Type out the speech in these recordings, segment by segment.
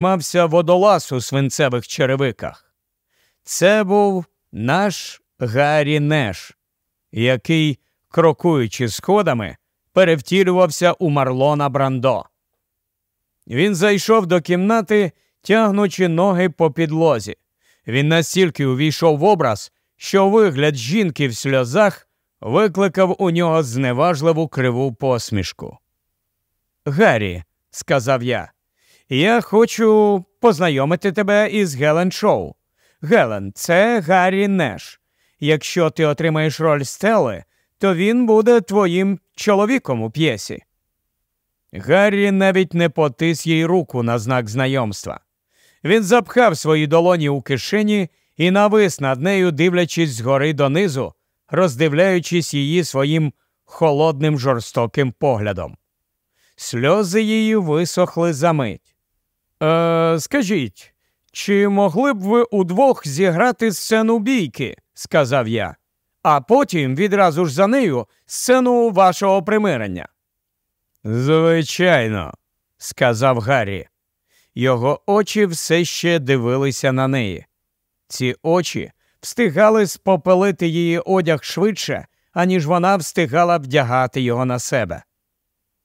мався водолаз у свинцевих черевиках. Це був наш Гаррі Неш, який, крокуючи сходами, перевтілювався у Марлона Брандо. Він зайшов до кімнати, тягнучи ноги по підлозі. Він настільки увійшов в образ, що вигляд жінки в сльозах викликав у нього зневажливу криву посмішку. Гаррі, сказав я, я хочу познайомити тебе із Гелен Шоу. Гелен, це Гаррі Неш. Якщо ти отримаєш роль Стели, то він буде твоїм чоловіком у п'єсі. Гаррі навіть не потис їй руку на знак знайомства. Він запхав свої долоні у кишені і навис над нею, дивлячись згори донизу, роздивляючись її своїм холодним жорстоким поглядом. Сльози її висохли за мить. Е, Скажіть, чи могли б ви удвох зіграти сцену бійки? сказав я, а потім відразу ж за нею сцену вашого примирення. Звичайно, сказав Гаррі. Його очі все ще дивилися на неї. Ці очі встигали спопелити її одяг швидше, аніж вона встигала вдягати його на себе.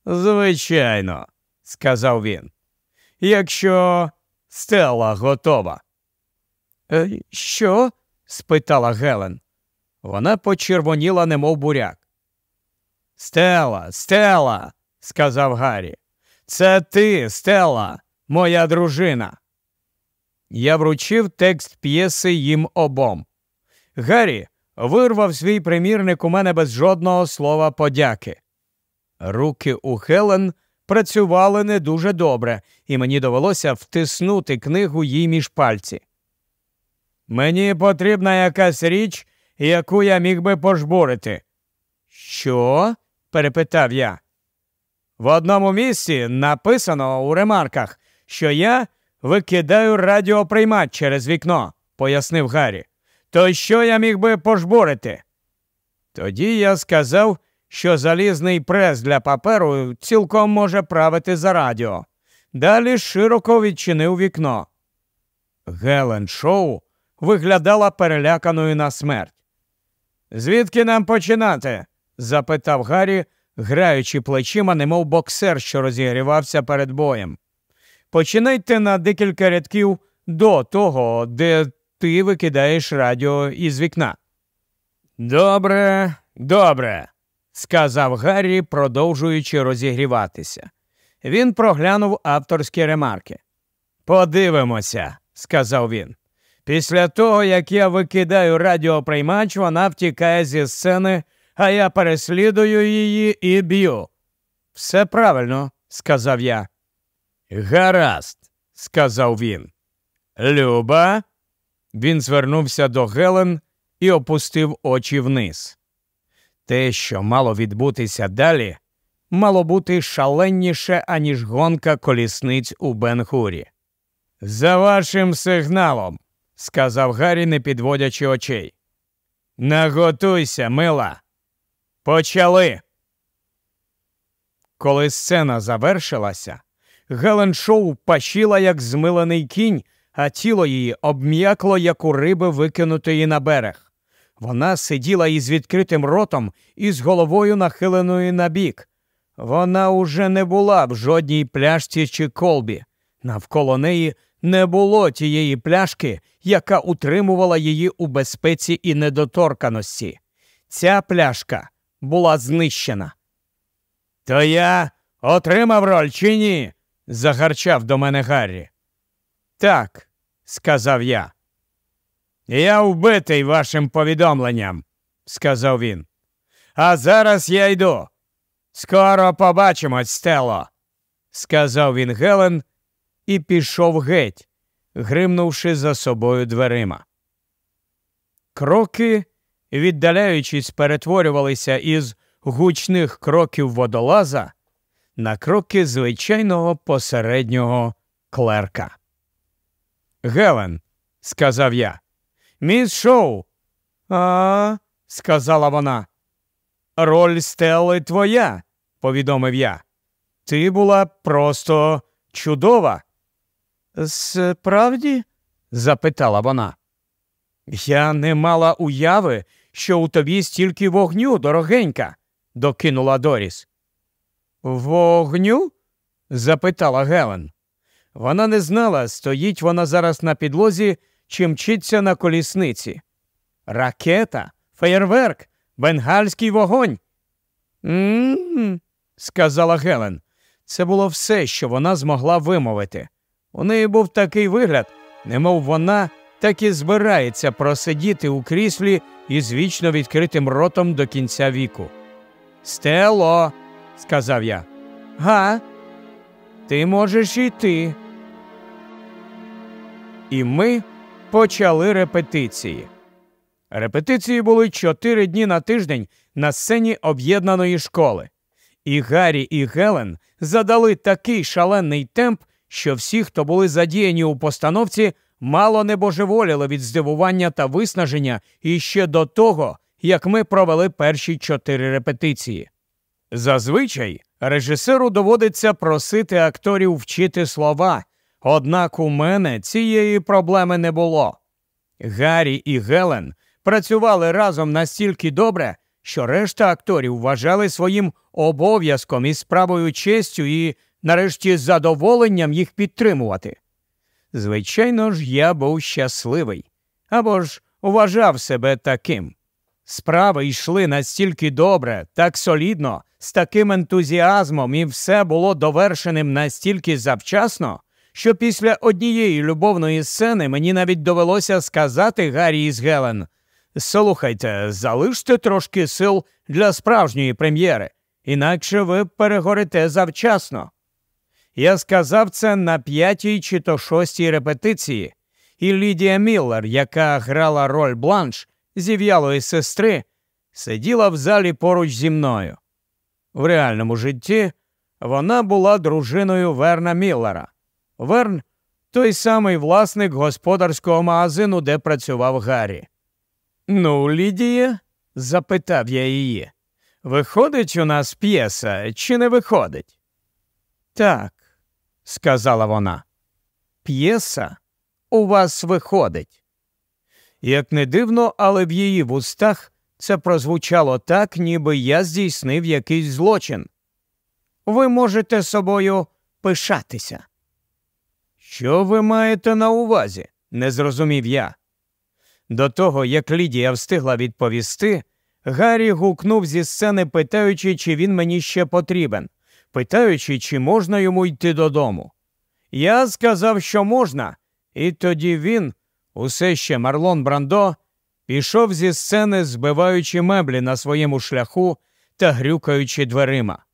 Звичайно, сказав він. Якщо стела готова. «Е, Що? спитала Гелен. Вона почервоніла, немов буряк. Стела, стела, сказав Гаррі. Це ти, стела, моя дружина. Я вручив текст п'єси їм обом. Гаррі вирвав свій примірник у мене без жодного слова подяки. Руки у Хелен працювали не дуже добре, і мені довелося втиснути книгу їй між пальці. Мені потрібна якась річ, яку я міг би пожбурити. Що? перепитав я. В одному місці написано у ремарках, що я викидаю радіоприймач через вікно, пояснив Гаррі. То що я міг би пожбурити? Тоді я сказав, що залізний прес для паперу цілком може правити за радіо. Далі широко відчинив вікно. Гелен Шоу виглядала переляканою на смерть. Звідки нам починати? запитав Гаррі, граючи плечима, немов боксер, що розігрівався перед боєм. Починайте на декілька рядків до того, де ти викидаєш радіо із вікна. Добре, добре, сказав Гаррі, продовжуючи розігріватися. Він проглянув авторські ремарки. Подивимося, сказав він. Після того, як я викидаю радіоприймач, вона втікає зі сцени, а я переслідую її і б'ю. Все правильно, сказав я. Гаразд, сказав він. Люба. Він звернувся до Гелен і опустив очі вниз. Те, що мало відбутися далі, мало бути шаленніше, аніж гонка колісниць у Бенхурі. За вашим сигналом, сказав Гаррі, не підводячи очей. Наготуйся, мила. Почали. Коли сцена завершилася, Гелен Шоу пащила, як змилений кінь, а тіло її обм'якло, як у риби, викинутої на берег. Вона сиділа із відкритим ротом і з головою нахиленою на бік. Вона уже не була в жодній пляшці чи колбі. Навколо неї не було тієї пляшки, яка утримувала її у безпеці і недоторканості. Ця пляшка була знищена. То я отримав роль чи ні? загарчав до мене Гаррі. Так, сказав я. Я вбитий вашим повідомленням, сказав він. А зараз я йду. Скоро побачимось, Стело, сказав він Гелен і пішов геть, гримнувши за собою дверима. Кроки, віддаляючись, перетворювалися із гучних кроків водолаза на кроки звичайного посереднього клерка. Гелен, сказав я. Міс Шоу. А, сказала вона. Роль стели твоя, повідомив я. Ти була просто чудова. Справді? запитала вона. Я не мала уяви, що у тобі стільки вогню, дорогенька, докинула Доріс. Вогню? запитала Гелен. Вона не знала, стоїть вона зараз на підлозі чи мчиться на колісниці. Ракета, феєрверк, бенгальський вогонь. «М-м-м», сказала Гелен. Це було все, що вона змогла вимовити. У неї був такий вигляд, немов вона так і збирається просидіти у кріслі із вічно відкритим ротом до кінця віку. Стело, сказав я. Га, ти можеш йти. І ми почали репетиції. Репетиції були чотири дні на тиждень на сцені об'єднаної школи. І Гаррі і Гелен задали такий шалений темп, що всі, хто були задіяні у постановці, мало не божеволіли від здивування та виснаження іще до того, як ми провели перші чотири репетиції. Зазвичай режисеру доводиться просити акторів вчити слова, однак у мене цієї проблеми не було. Гаррі і Гелен працювали разом настільки добре, що решта акторів вважали своїм обов'язком і справою честю і, нарешті, задоволенням їх підтримувати. Звичайно ж, я був щасливий або ж вважав себе таким. Справи йшли настільки добре, так солідно, з таким ентузіазмом, і все було довершеним настільки завчасно, що після однієї любовної сцени мені навіть довелося сказати Гаррі із Гелен Слухайте, залиште трошки сил для справжньої прем'єри, інакше ви перегорите завчасно. Я сказав це на п'ятій чи то шостій репетиції, і Лідія Міллер, яка грала роль бланш зів'ялої сестри, сиділа в залі поруч зі мною. В реальному житті вона була дружиною Верна Міллера. Верн той самий власник господарського магазину, де працював Гаррі. Ну, Лідія? запитав я її. Виходить у нас п'єса, чи не виходить? Так, сказала вона. П'єса у вас виходить. Як не дивно, але в її вустах це прозвучало так, ніби я здійснив якийсь злочин. Ви можете собою пишатися. Що ви маєте на увазі? не зрозумів я. До того, як Лідія встигла відповісти, Гаррі гукнув зі сцени, питаючи, чи він мені ще потрібен, питаючи, чи можна йому йти додому. Я сказав, що можна, і тоді він, усе ще Марлон Брандо, пішов зі сцени, збиваючи меблі на своєму шляху та грюкаючи дверима.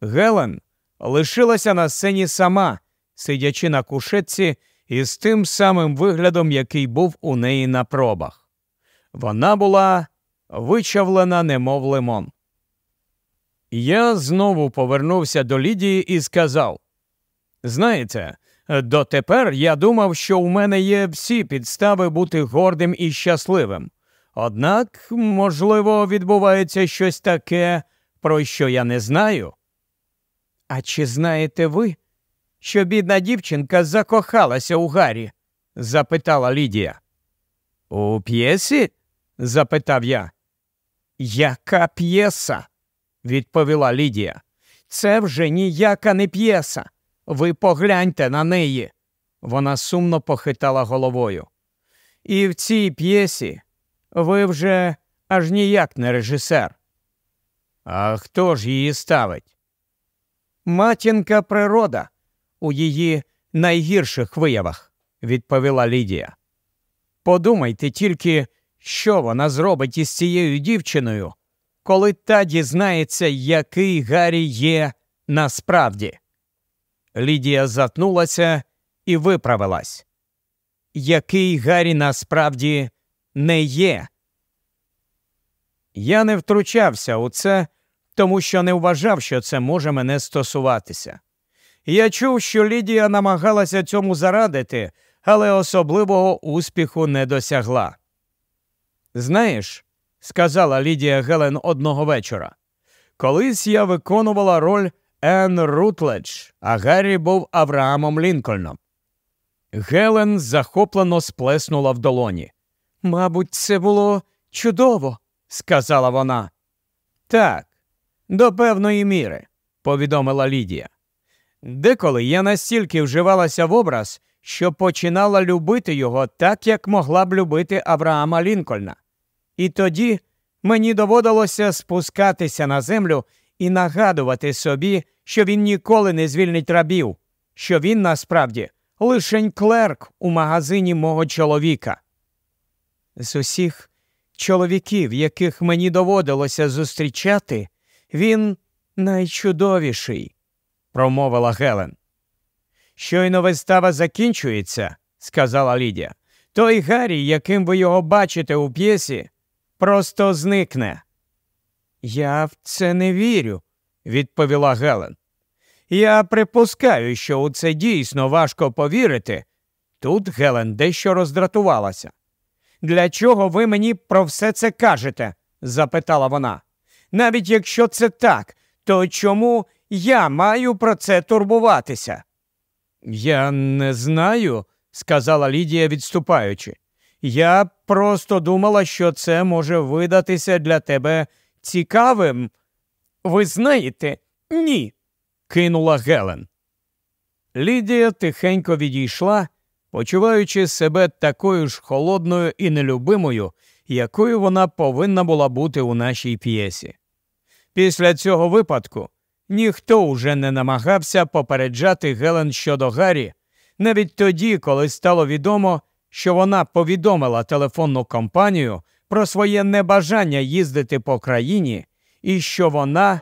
Гелен лишилася на сцені сама, сидячи на кушетці із тим самим виглядом, який був у неї на пробах. Вона була вичавлена, немов лимон. Я знову повернувся до Лідії і сказав Знаєте, дотепер я думав, що у мене є всі підстави бути гордим і щасливим. Однак, можливо, відбувається щось таке, про що я не знаю. А чи знаєте ви, що бідна дівчинка закохалася у Гаррі? запитала Лідія. У п'єсі? запитав я. Яка п'єса? відповіла Лідія. Це вже ніяка не п'єса. Ви погляньте на неї. Вона сумно похитала головою. І в цій п'єсі ви вже аж ніяк не режисер. А хто ж її ставить? Матінка природа у її найгірших виявах, відповіла Лідія. Подумайте тільки, що вона зробить із цією дівчиною, коли та дізнається, який Гаррі є насправді. Лідія затнулася і виправилась. Який Гаррі насправді не є. Я не втручався у це, тому що не вважав, що це може мене стосуватися. Я чув, що Лідія намагалася цьому зарадити, але особливого успіху не досягла. Знаєш, сказала Лідія Гелен одного вечора, колись я виконувала роль Енн Рутледж, а Гаррі був Авраамом Лінкольном. Гелен захоплено сплеснула в долоні. Мабуть, це було чудово, сказала вона. Так, до певної міри, повідомила Лідія. Деколи я настільки вживалася в образ, що починала любити його так, як могла б любити Авраама Лінкольна. І тоді мені доводилося спускатися на землю і нагадувати собі, що він ніколи не звільнить рабів, що він насправді лишень клерк у магазині мого чоловіка. З усіх чоловіків, яких мені доводилося зустрічати, він найчудовіший, промовила Гелен. Щойно вистава закінчується, сказала Лідія. Той Гаррі, яким ви його бачите у п'єсі, просто зникне. Я в це не вірю, відповіла Гелен. Я припускаю, що у це дійсно важко повірити. Тут Гелен дещо роздратувалася. Для чого ви мені про все це кажете? запитала вона. Навіть якщо це так, то чому я маю про це турбуватися? Я не знаю, сказала Лідія, відступаючи. Я просто думала, що це може видатися для тебе цікавим. Ви знаєте, ні, кинула Гелен. Лідія тихенько відійшла, почуваючи себе такою ж холодною і нелюбимою, якою вона повинна була бути у нашій п'єсі. Після цього випадку ніхто уже не намагався попереджати Гелен щодо Гаррі, навіть тоді, коли стало відомо, що вона повідомила телефонну компанію про своє небажання їздити по країні і що вона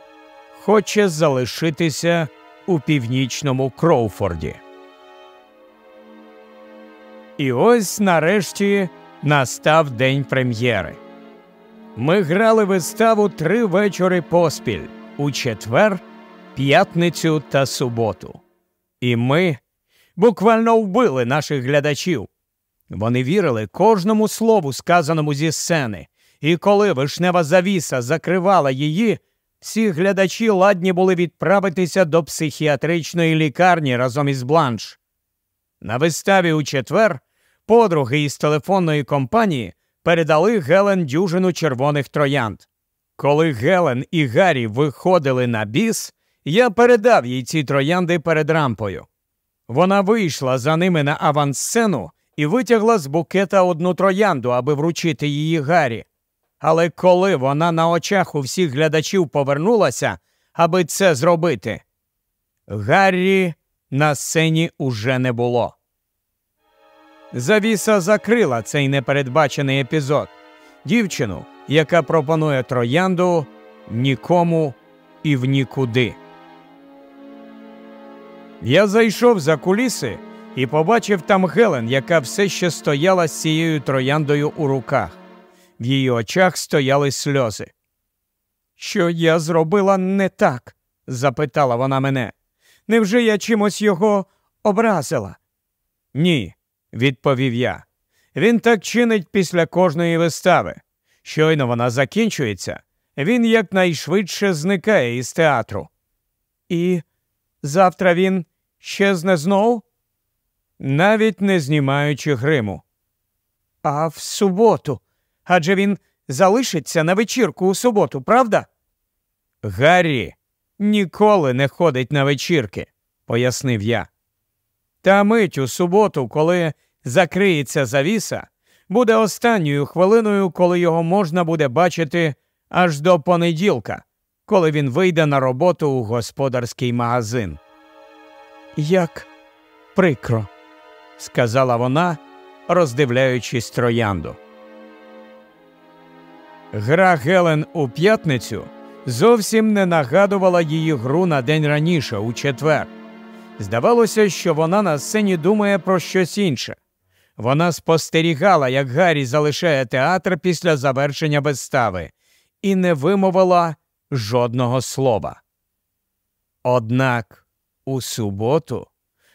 хоче залишитися у північному Кроуфорді. І ось нарешті настав день прем'єри. Ми грали виставу три вечори поспіль у четвер, п'ятницю та суботу. І ми буквально вбили наших глядачів. Вони вірили кожному слову, сказаному зі сцени, і коли вишнева завіса закривала її, всі глядачі ладні були відправитися до психіатричної лікарні разом із Бланш. На виставі у четвер подруги із телефонної компанії передали Гелен дюжину червоних троянд. Коли Гелен і Гаррі виходили на біс, я передав їй ці троянди перед рампою. Вона вийшла за ними на авансцену і витягла з букета одну троянду, аби вручити її Гаррі. Але коли вона на очах у всіх глядачів повернулася, аби це зробити, Гаррі на сцені уже не було. Завіса закрила цей непередбачений епізод. Дівчину, яка пропонує троянду нікому і в нікуди. Я зайшов за куліси і побачив там Гелен, яка все ще стояла з цією трояндою у руках. В її очах стояли сльози. Що я зробила не так? запитала вона мене. Невже я чимось його образила? Ні, відповів я. Він так чинить після кожної вистави. Щойно вона закінчується, він якнайшвидше зникає із театру. І завтра він щезне знов? Навіть не знімаючи гриму. А в суботу. Адже він залишиться на вечірку у суботу, правда? Гаррі ніколи не ходить на вечірки, пояснив я. Та мить у суботу, коли закриється завіса, буде останньою хвилиною, коли його можна буде бачити аж до понеділка, коли він вийде на роботу у господарський магазин. Як прикро, сказала вона, роздивляючись троянду. Гра Гелен у п'ятницю зовсім не нагадувала її гру на день раніше, у четвер. Здавалося, що вона на сцені думає про щось інше. Вона спостерігала, як Гаррі залишає театр після завершення вистави, і не вимовила жодного слова. Однак у суботу,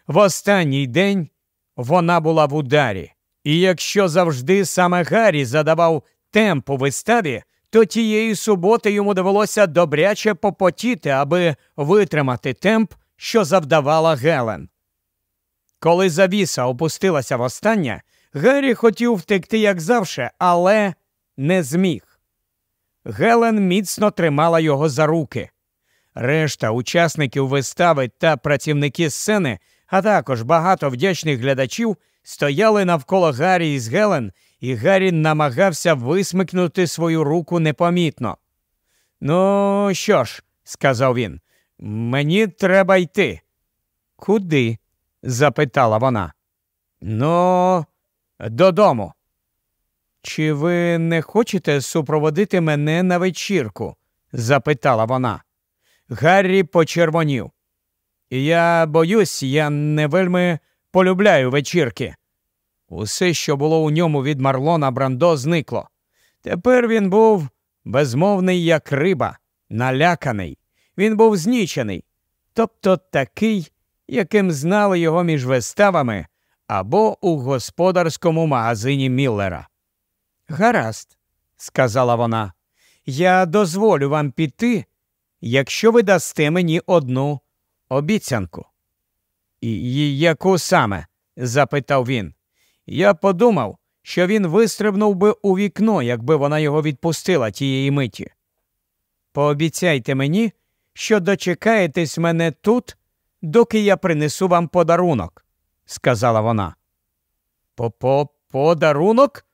в останній день, вона була в ударі, і якщо завжди саме Гаррі задавав темп у виставі, то тієї суботи йому довелося добряче попотіти, аби витримати темп, що завдавала Гелен. Коли завіса опустилася востаннє, Геррі хотів втекти, як завше, але не зміг. Гелен міцно тримала його за руки. Решта учасників вистави та працівники сцени, а також багато вдячних глядачів стояли навколо Гаррі із Гелен, і Гаррі намагався висмикнути свою руку непомітно. Ну, що ж, сказав він, мені треба йти. Куди? запитала вона. Ну, додому. Чи ви не хочете супроводити мене на вечірку? запитала вона. Гаррі почервонів. Я боюсь, я не вельми полюбляю вечірки. Усе, що було у ньому від Марлона Брандо, зникло. Тепер він був безмовний, як риба, наляканий. Він був знічений, тобто такий, яким знали його між виставами або у господарському магазині Міллера. Гаразд, сказала вона, я дозволю вам піти, якщо ви дасте мені одну обіцянку. І яку саме? запитав він. Я подумав, що він вистрибнув би у вікно, якби вона його відпустила тієї миті. Пообіцяйте мені, що дочекаєтесь мене тут, доки я принесу вам подарунок, сказала вона. По подарунок?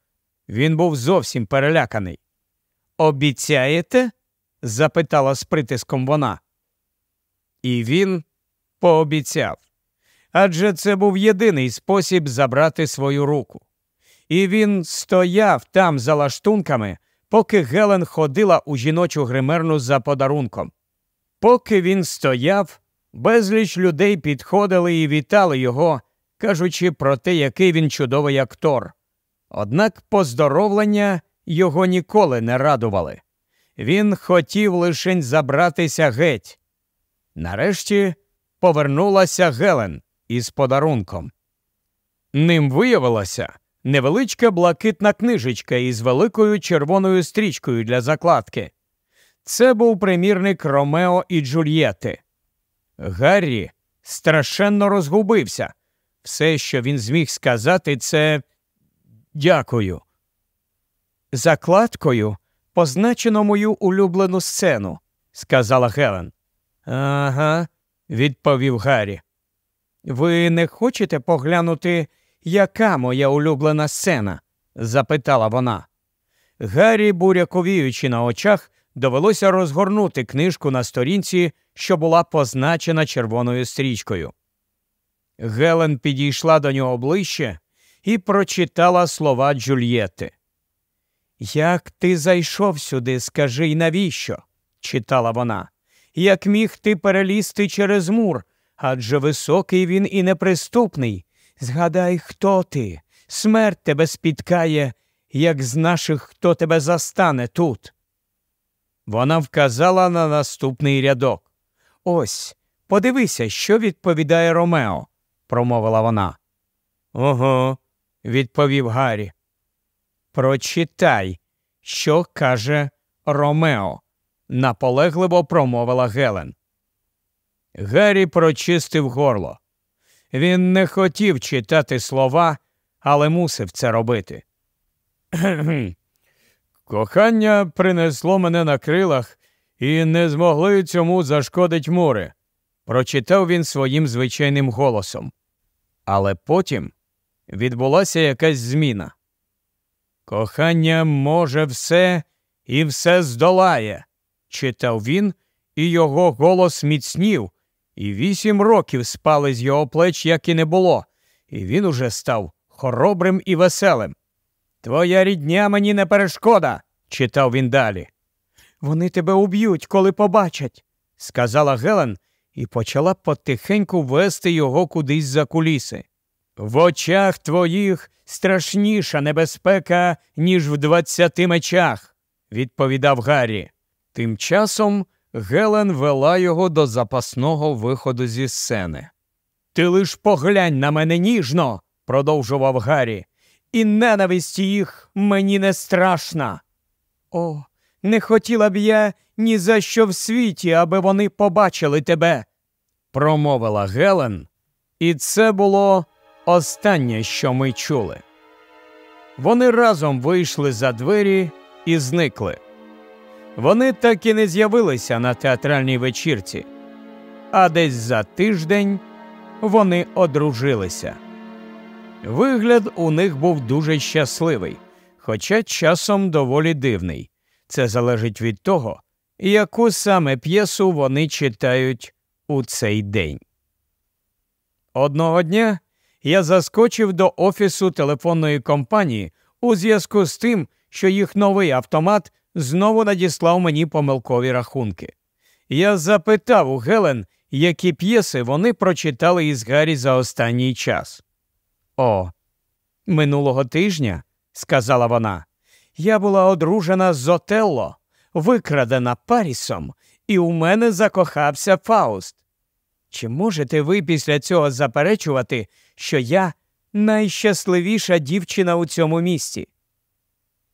Він був зовсім переляканий. Обіцяєте? Запитала з притиском вона. І він пообіцяв. Адже це був єдиний спосіб забрати свою руку. І він стояв там за лаштунками, поки Гелен ходила у жіночу гримерну за подарунком. Поки він стояв, безліч людей підходили і вітали його, кажучи про те, який він чудовий актор. Однак поздоровлення його ніколи не радували. Він хотів лишень забратися геть. Нарешті повернулася Гелен із подарунком. Ним виявилася невеличка блакитна книжечка із великою червоною стрічкою для закладки. Це був примірник Ромео і Джульєти. Гаррі страшенно розгубився. Все, що він зміг сказати, це дякую. Закладкою позначено мою улюблену сцену, сказала Гелен. Ага, відповів Гаррі. Ви не хочете поглянути, яка моя улюблена сцена? запитала вона. Гаррі, буряковіючи на очах, довелося розгорнути книжку на сторінці, що була позначена червоною стрічкою. Гелен підійшла до нього ближче і прочитала слова Джульєти. Як ти зайшов сюди, скажи й навіщо? читала вона. Як міг ти перелізти через мур, адже високий він і неприступний. Згадай, хто ти. Смерть тебе спіткає, як з наших, хто тебе застане тут. Вона вказала на наступний рядок. Ось, подивися, що відповідає Ромео, промовила вона. Ого, відповів Гаррі. Прочитай, що каже Ромео, наполегливо промовила Гелен. Гаррі прочистив горло. Він не хотів читати слова, але мусив це робити. Кохання принесло мене на крилах і не змогли цьому зашкодить мури, прочитав він своїм звичайним голосом. Але потім відбулася якась зміна. Кохання може все і все здолає, читав він, і його голос міцнів, і вісім років спали з його плеч, як і не було, і він уже став хоробрим і веселим. Твоя рідня мені не перешкода, читав він далі. Вони тебе уб'ють, коли побачать, сказала Гелен і почала потихеньку вести його кудись за куліси. В очах твоїх страшніша небезпека, ніж в двадцяти мечах, відповідав Гаррі. Тим часом Гелен вела його до запасного виходу зі сцени. Ти лиш поглянь на мене ніжно, продовжував Гаррі, і ненависть їх мені не страшна. О, не хотіла б я ні за що в світі, аби вони побачили тебе, промовила Гелен, і це було останнє, що ми чули. Вони разом вийшли за двері і зникли. Вони так і не з'явилися на театральній вечірці, а десь за тиждень вони одружилися. Вигляд у них був дуже щасливий, хоча часом доволі дивний. Це залежить від того, яку саме п'єсу вони читають у цей день. Одного дня я заскочив до офісу телефонної компанії у зв'язку з тим, що їх новий автомат знову надіслав мені помилкові рахунки. Я запитав у Гелен, які п'єси вони прочитали із Гаррі за останній час. О, минулого тижня, сказала вона, я була одружена з Отелло, викрадена Парісом, і у мене закохався Фауст. Чи можете ви після цього заперечувати, що я найщасливіша дівчина у цьому місті?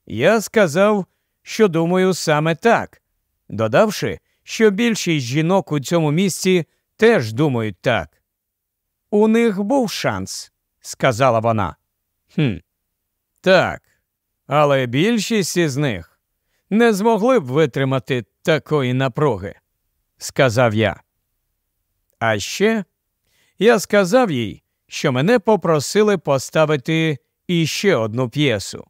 Я сказав, що думаю саме так, додавши, що більшість жінок у цьому місті теж думають так. У них був шанс, сказала вона. «Хм, Так, але більшість із них не змогли б витримати такої напруги, сказав я. А ще я сказав їй, що мене попросили поставити іще одну п'єсу.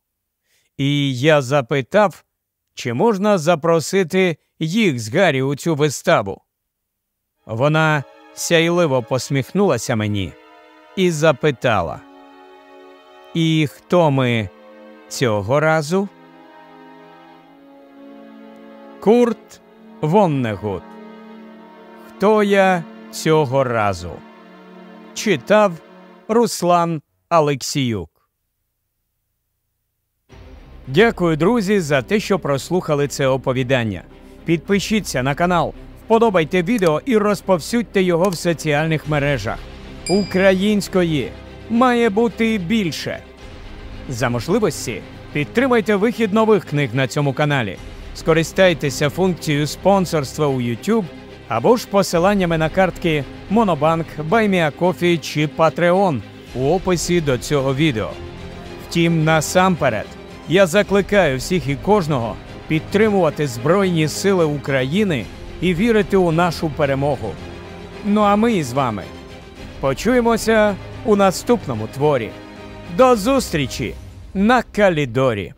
І я запитав, чи можна запросити їх з Гаррі у цю виставу. Вона сяйливо посміхнулася мені і запитала. І хто ми цього разу? Курт Воннегут. Хто я цього разу? Читав Руслан Алексіюк. Дякую, друзі, за те, що прослухали це оповідання. Підпишіться на канал, вподобайте відео і розповсюдьте його в соціальних мережах. Української має бути більше. За можливості підтримайте вихід нових книг на цьому каналі. Скористайтеся функцією спонсорства у YouTube або ж посиланнями на картки Monobank, BuyMeACoffee чи Patreon у описі до цього відео. Втім, насамперед, я закликаю всіх і кожного підтримувати Збройні Сили України і вірити у нашу перемогу. Ну а ми з вами почуємося у наступному творі. До зустрічі на Калідорі!